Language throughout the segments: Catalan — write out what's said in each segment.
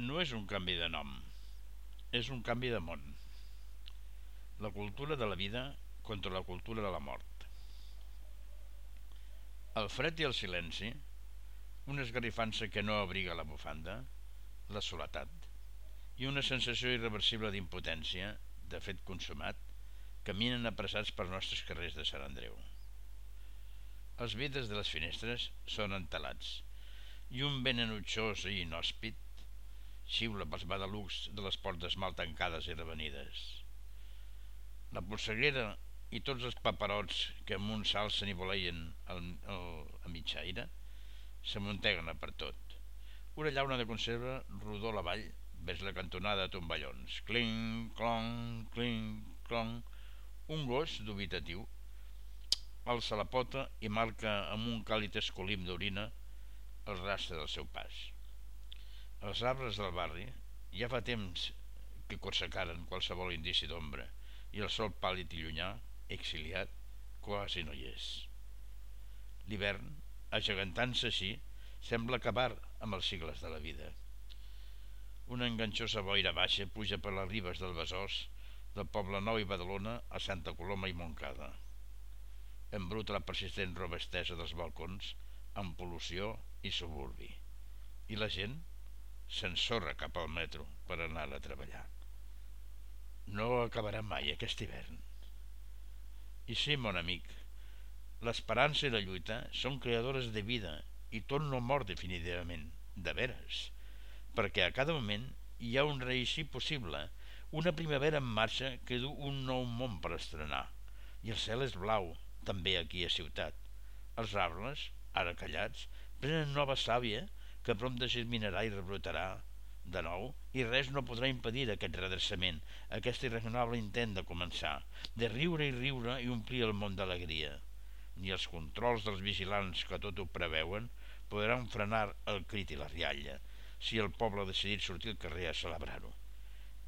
no és un canvi de nom, és un canvi de món. La cultura de la vida contra la cultura de la mort. El fred i el silenci, una esgarrifança que no abriga la bufanda, la soledat i una sensació irreversible d'impotència, de fet consumat, caminen apressats per nostres carrers de Sant Andreu. Els vidres de les finestres són entelats i un vent enutjós i inhòspit xiula pels badalucs de les portes mal tancades i revenides. La polseguera i tots els paperots que amunt s'alcen i voleien al, a mitjaire s'amunteguen per tot. Una llauna de conserva rodó la vall ves la cantonada de tomballons. Cling, clong, cling, clong. Un gos dubitatiu alça la pota i marca amb un càlid escolim d'orina el rastre del seu pas. Els arbres del barri ja fa temps que corsecaren qualsevol indici d'ombra i el sol pàl·lid i llunyà, exiliat, quasi no hi és. L'hivern, agegantant-se així, sembla acabar amb els sigles de la vida. Una enganxosa boira baixa puja per les ribes del Besòs, del Poble Nou i Badalona a Santa Coloma i Montcada. Embruta la persistent roba estesa dels balcons amb pol·lució i suburbi. I la gent s'ensorra cap al metro per anar a treballar. No acabarà mai aquest hivern. I sí, mon amic, l'esperança i la lluita són creadores de vida i tot no mor definitivament, de veres, perquè a cada moment hi ha un reeixir possible, una primavera en marxa que du un nou món per estrenar. I el cel és blau, també aquí a ciutat. Els arbres, ara callats, prenen nova sàvia que prompte germinarà i rebrotarà de nou i res no podrà impedir aquest redreçament, aquest irracionable intent de començar, de riure i riure i omplir el món d'alegria. Ni els controls dels vigilants que tot ho preveuen podran frenar el crit i la rialla si el poble ha decidit sortir al carrer a celebrar-ho.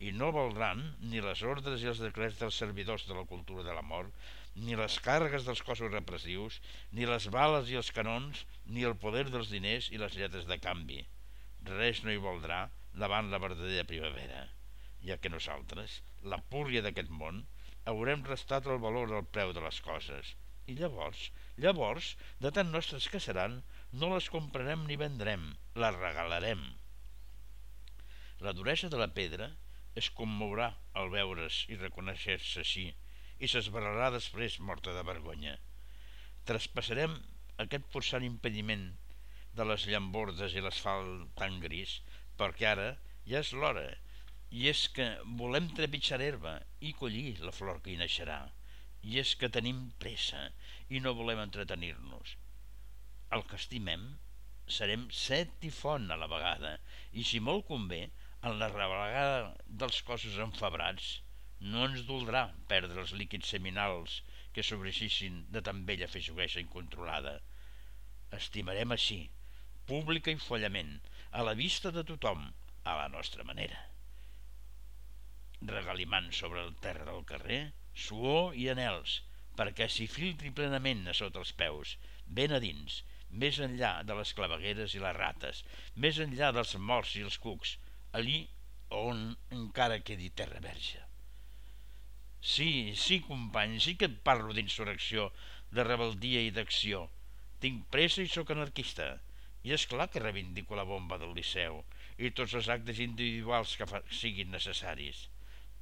I no valdran ni les ordres i els decrets dels servidors de la cultura de la mort ni les càrregues dels cossos repressius, ni les bales i els canons, ni el poder dels diners i les lletres de canvi. Res no hi voldrà davant la verdadera primavera, ja que nosaltres, la púrria d'aquest món, haurem restat el valor del preu de les coses. I llavors, llavors, de tan nostres que seran, no les comprarem ni vendrem, les regalarem. La duresa de la pedra es commourà al veure's i reconèixer-se així i s'esbarrarà després morta de vergonya. Traspassarem aquest forçant impediment de les llambordes i l'asfalt tan gris, perquè ara ja és l'hora, i és que volem trepitjar herba i collir la flor que hi naixerà, i és que tenim pressa i no volem entretenir-nos. El que estimem serem set i font a la vegada, i si molt convé, en la reblegada dels cossos enfebrats, no ens doldrà perdre els líquids seminals que sobreeixissin de tan bella feixuguesa incontrolada. Estimarem així, pública i follament, a la vista de tothom, a la nostra manera. Regalimant sobre el terra del carrer, suor i anels, perquè s'hi filtri plenament a sota els peus, ben a dins, més enllà de les clavegueres i les rates, més enllà dels morts i els cucs, allí on encara quedi terra verge. Sí, sí, company, sí que et parlo d'insurrecció, de rebeldia i d'acció. Tinc pressa i sóc anarquista. I és clar que reivindico la bomba del Liceu i tots els actes individuals que siguin necessaris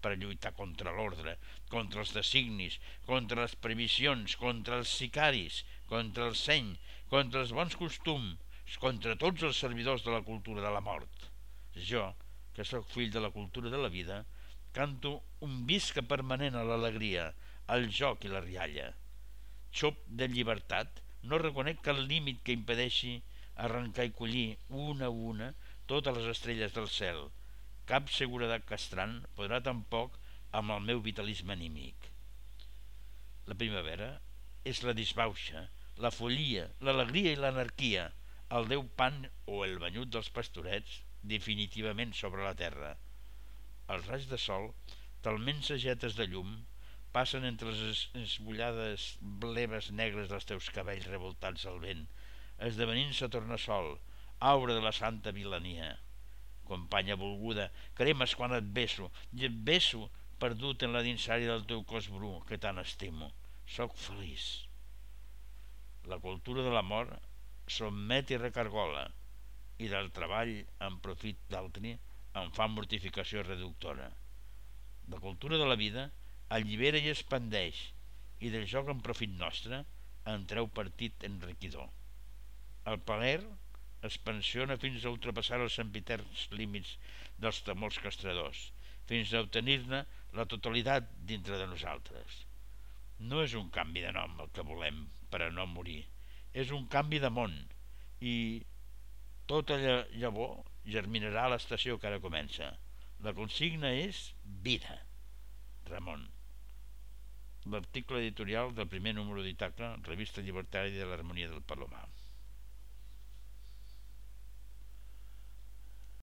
per lluitar contra l'ordre, contra els designis, contra les previsions, contra els sicaris, contra el seny, contra els bons costums, contra tots els servidors de la cultura de la mort. Jo, que sóc fill de la cultura de la vida, Canto un visca permanent a l'alegria, al joc i la rialla. Xop de llibertat, no reconec el límit que impedeixi arrencar i collir una a una totes les estrelles del cel. Cap seguretat castrant podrà tampoc amb el meu vitalisme anímic. La primavera és la disbauxa, la follia, l'alegria i l'anarquia, el déu pan o el banyut dels pastorets definitivament sobre la terra els raigs de sol, talment sagetes de llum, passen entre les esbullades bleves negres dels teus cabells revoltats al vent, esdevenint-se tornassol, aura de la santa vilania. companya volguda, cremes quan et beso, i et beso perdut en la dinsària del teu cos bru que tant estimo. Soc feliç. La cultura de l'amor sotmet i recargola, i del treball en profit d'altri en fa mortificació reductora. La cultura de la vida allibera i expandeix, i del joc en profit nostre en treu partit enriquidor. El paler es pensiona fins a ultrapassar els sempiterns límits dels temors castradors, fins a obtenir-ne la totalitat dintre de nosaltres. No és un canvi de nom el que volem per a no morir, és un canvi de món i tota llavor germinarà l'estació que ara comença. La consigna és vida. Ramon. L'article editorial del primer número d'Itaca, revista llibertària de l'Harmonia del Palomar.